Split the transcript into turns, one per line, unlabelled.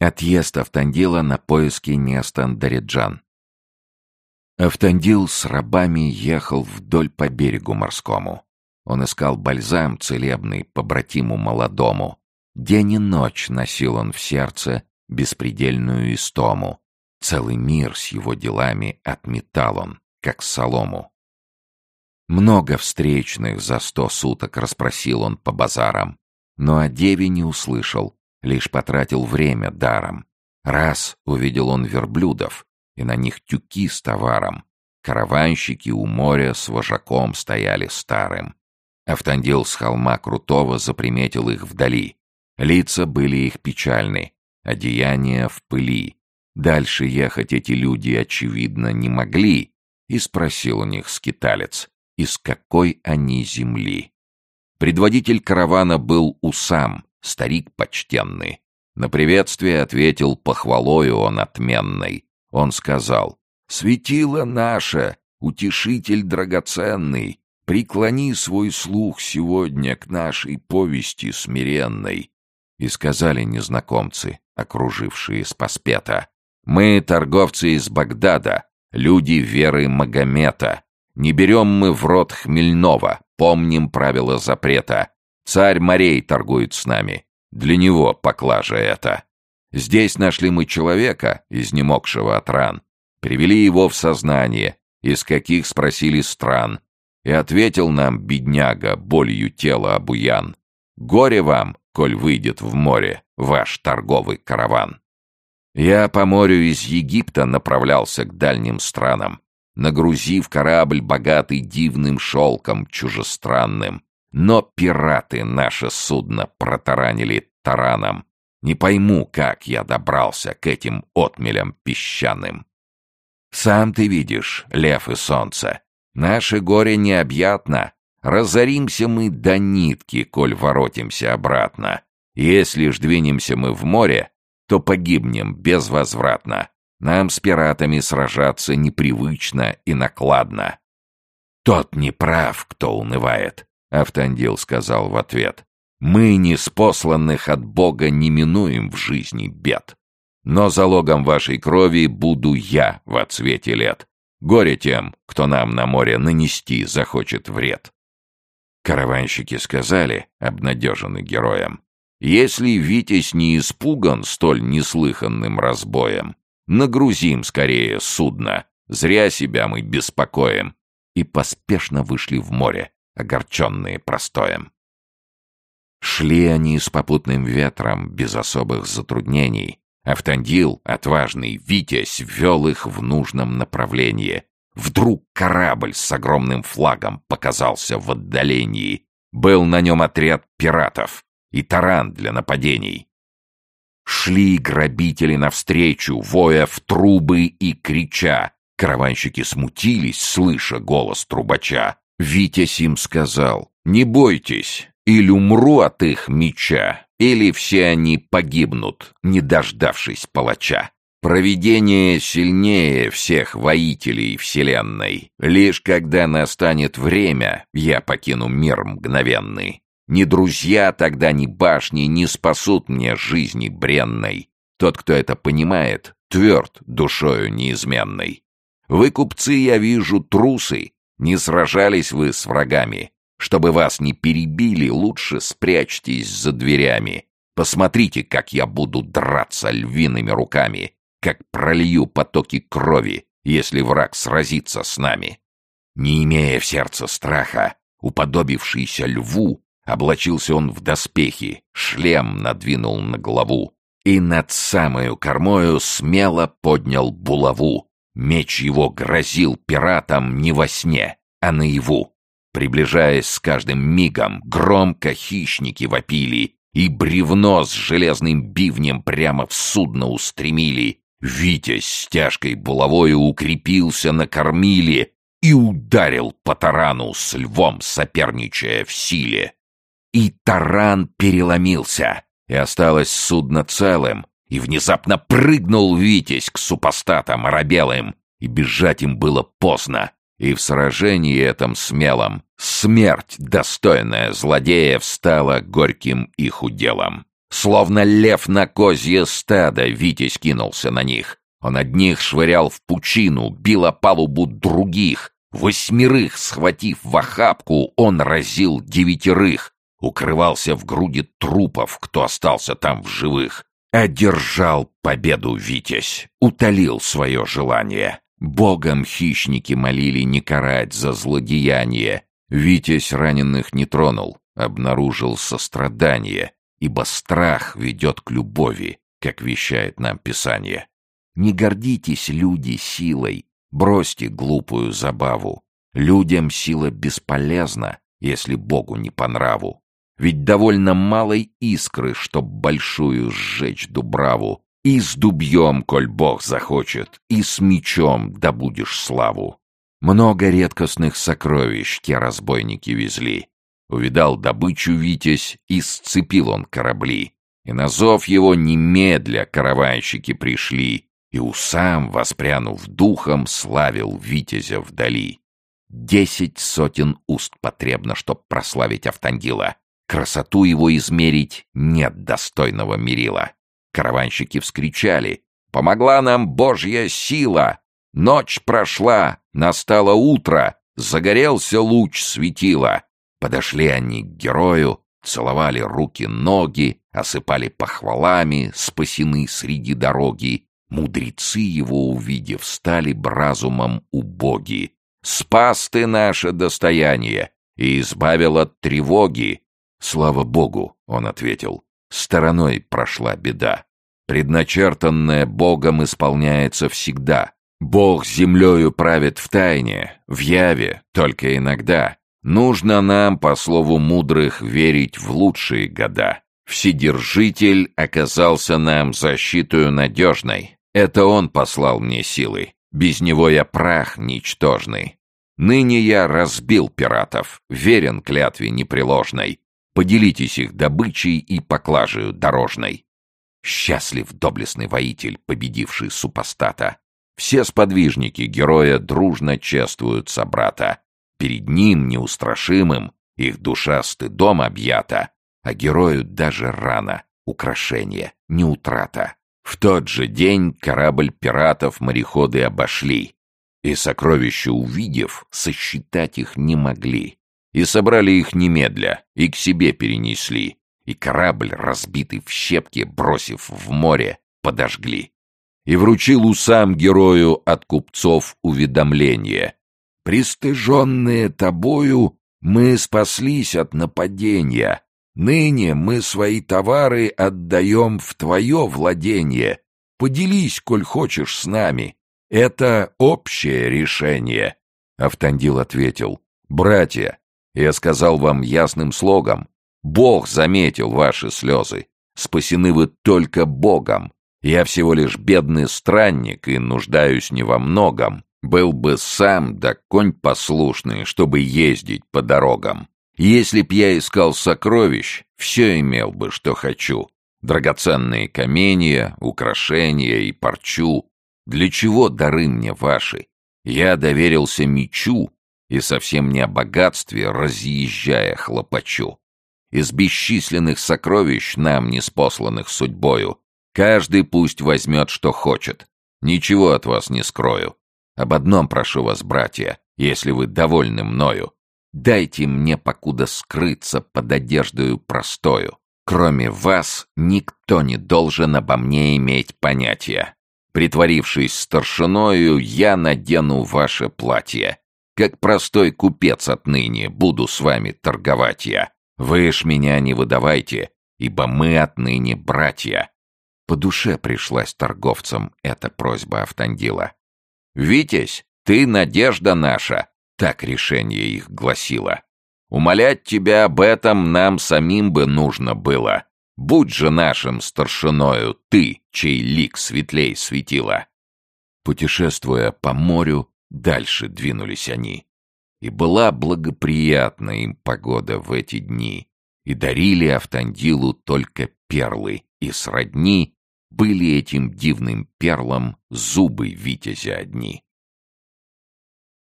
Отъезд Автандила на поиски Нестандариджан. Автандил с рабами ехал вдоль по берегу морскому. Он искал бальзам целебный побратиму молодому. День и ночь носил он в сердце беспредельную истому. Целый мир с его делами отметал он, как солому. Много встречных за сто суток расспросил он по базарам, но о деве не услышал, лишь потратил время даром. Раз увидел он верблюдов, и на них тюки с товаром. Караванщики у моря с вожаком стояли старым. Автандил с холма Крутого заприметил их вдали. Лица были их печальны, одеяния в пыли. Дальше ехать эти люди, очевидно, не могли, и спросил у них скиталец, из какой они земли. Предводитель каравана был Усам, старик почтенный. На приветствие ответил похвалою он отменной. Он сказал, «Светило наше, утешитель драгоценный, преклони свой слух сегодня к нашей повести смиренной». И сказали незнакомцы, окружившие Спаспета, «Мы торговцы из Багдада, люди веры Магомета. Не берем мы в рот хмельного, помним правила запрета. Царь морей торгует с нами. Для него поклажа это. Здесь нашли мы человека, изнемогшего от ран. Привели его в сознание, из каких спросили стран. И ответил нам, бедняга, болью тела обуян. Горе вам, коль выйдет в море ваш торговый караван. Я по морю из Египта направлялся к дальним странам, нагрузив корабль, богатый дивным шелком чужестранным. Но пираты наше судно протаранили тараном. Не пойму, как я добрался к этим отмелям песчаным. Сам ты видишь, лев и солнце, наше горе необъятно. Разоримся мы до нитки, коль воротимся обратно. Если ж двинемся мы в море, то погибнем безвозвратно. Нам с пиратами сражаться непривычно и накладно. Тот не прав, кто унывает. Автандил сказал в ответ. «Мы, неспосланных от Бога, не минуем в жизни бед. Но залогом вашей крови буду я в отсвете лет. Горе тем, кто нам на море нанести захочет вред». Караванщики сказали, обнадежены героем, «Если Витязь не испуган столь неслыханным разбоем, нагрузим скорее судно, зря себя мы беспокоим». И поспешно вышли в море огорченные простоем. Шли они с попутным ветром, без особых затруднений. Автандил, отважный Витязь, вел их в нужном направлении. Вдруг корабль с огромным флагом показался в отдалении. Был на нем отряд пиратов и таран для нападений. Шли грабители навстречу, воя в трубы и крича. Караванщики смутились, слыша голос трубача. Витязь им сказал, «Не бойтесь, или умру от их меча, или все они погибнут, не дождавшись палача. Провидение сильнее всех воителей вселенной. Лишь когда настанет время, я покину мир мгновенный. Ни друзья тогда, ни башни не спасут мне жизни бренной. Тот, кто это понимает, тверд душою неизменной. Вы, купцы, я вижу, трусы, не сражались вы с врагами. Чтобы вас не перебили, лучше спрячьтесь за дверями. Посмотрите, как я буду драться львиными руками, как пролью потоки крови, если враг сразится с нами. Не имея в сердце страха, уподобившийся льву, облачился он в доспехи, шлем надвинул на голову и над самою кормою смело поднял булаву, Меч его грозил пиратам не во сне, а наяву. Приближаясь с каждым мигом, громко хищники вопили, и бревно с железным бивнем прямо в судно устремили. Витязь с тяжкой булавою укрепился на кормиле и ударил по тарану с львом, соперничая в силе. И таран переломился, и осталось судно целым, и внезапно прыгнул Витязь к супостатам оробелым, и бежать им было поздно, и в сражении этом смелом смерть, достойная злодея, встала горьким их уделом. Словно лев на козье стадо, Витязь кинулся на них. Он одних швырял в пучину, бил о палубу других. Восьмерых, схватив в охапку, он разил девятерых. Укрывался в груди трупов, кто остался там в живых. Одержал победу Витязь, утолил свое желание. Богом хищники молили не карать за злодеяние. Витязь раненых не тронул, обнаружил сострадание, ибо страх ведет к любови, как вещает нам Писание. Не гордитесь, люди, силой, бросьте глупую забаву. Людям сила бесполезна, если Богу не по нраву. Ведь довольно малой искры, чтоб большую сжечь дубраву. И с дубьем, коль Бог захочет, и с мечом добудешь славу. Много редкостных сокровищ те разбойники везли. Увидал добычу Витязь, и сцепил он корабли. И на зов его немедля караванщики пришли, и усам, воспрянув духом, славил Витязя вдали. Десять сотен уст потребно, чтоб прославить Автандила. Красоту его измерить нет достойного мерила. Караванщики вскричали «Помогла нам Божья сила!» Ночь прошла, настало утро, загорелся луч светила. Подошли они к герою, целовали руки-ноги, осыпали похвалами, спасены среди дороги. Мудрецы его, увидев, стали бразумом убоги. «Спас ты наше достояние и избавил от тревоги!» «Слава Богу!» — он ответил. «Стороной прошла беда. Предначертанное Богом исполняется всегда. Бог землею правит в тайне, в яве, только иногда. Нужно нам, по слову мудрых, верить в лучшие года. Вседержитель оказался нам защитою надежной. Это он послал мне силы. Без него я прах ничтожный. Ныне я разбил пиратов, верен клятве непреложной. Поделитесь их добычей и поклажею дорожной. Счастлив доблестный воитель, победивший супостата. Все сподвижники героя дружно чествуют собрата. Перед ним, неустрашимым, их душа стыдом объята, а герою даже рано, украшение, не утрата. В тот же день корабль пиратов мореходы обошли, и сокровища увидев, сосчитать их не могли. И собрали их немедля, и к себе перенесли, и корабль, разбитый в щепки, бросив в море, подожгли. И вручил усам герою от купцов уведомление. «Пристыженные тобою, мы спаслись от нападения. Ныне мы свои товары отдаем в твое владение. Поделись, коль хочешь, с нами. Это общее решение». Автандил ответил. «Братья, я сказал вам ясным слогом, Бог заметил ваши слезы. Спасены вы только Богом. Я всего лишь бедный странник и нуждаюсь не во многом. Был бы сам да конь послушный, чтобы ездить по дорогам. Если б я искал сокровищ, все имел бы, что хочу. Драгоценные каменья, украшения и парчу. Для чего дары мне ваши? Я доверился мечу и совсем не о богатстве, разъезжая хлопачу из бесчисленных сокровищ, нам не спосланных судьбою. Каждый пусть возьмет, что хочет. Ничего от вас не скрою. Об одном прошу вас, братья, если вы довольны мною. Дайте мне покуда скрыться под одеждою простою. Кроме вас, никто не должен обо мне иметь понятия. Притворившись старшиною, я надену ваше платье. Как простой купец отныне буду с вами торговать я. Вы ж меня не выдавайте, ибо мы отныне братья. По душе пришлась торговцам эта просьба Автандила. «Витязь, ты надежда наша!» — так решение их гласило. «Умолять тебя об этом нам самим бы нужно было. Будь же нашим старшиною ты, чей лик светлей светила!» Путешествуя по морю, дальше двинулись они. И была благоприятна им погода в эти дни, и дарили Автандилу только перлы, и сродни были этим дивным перлам зубы витязя одни.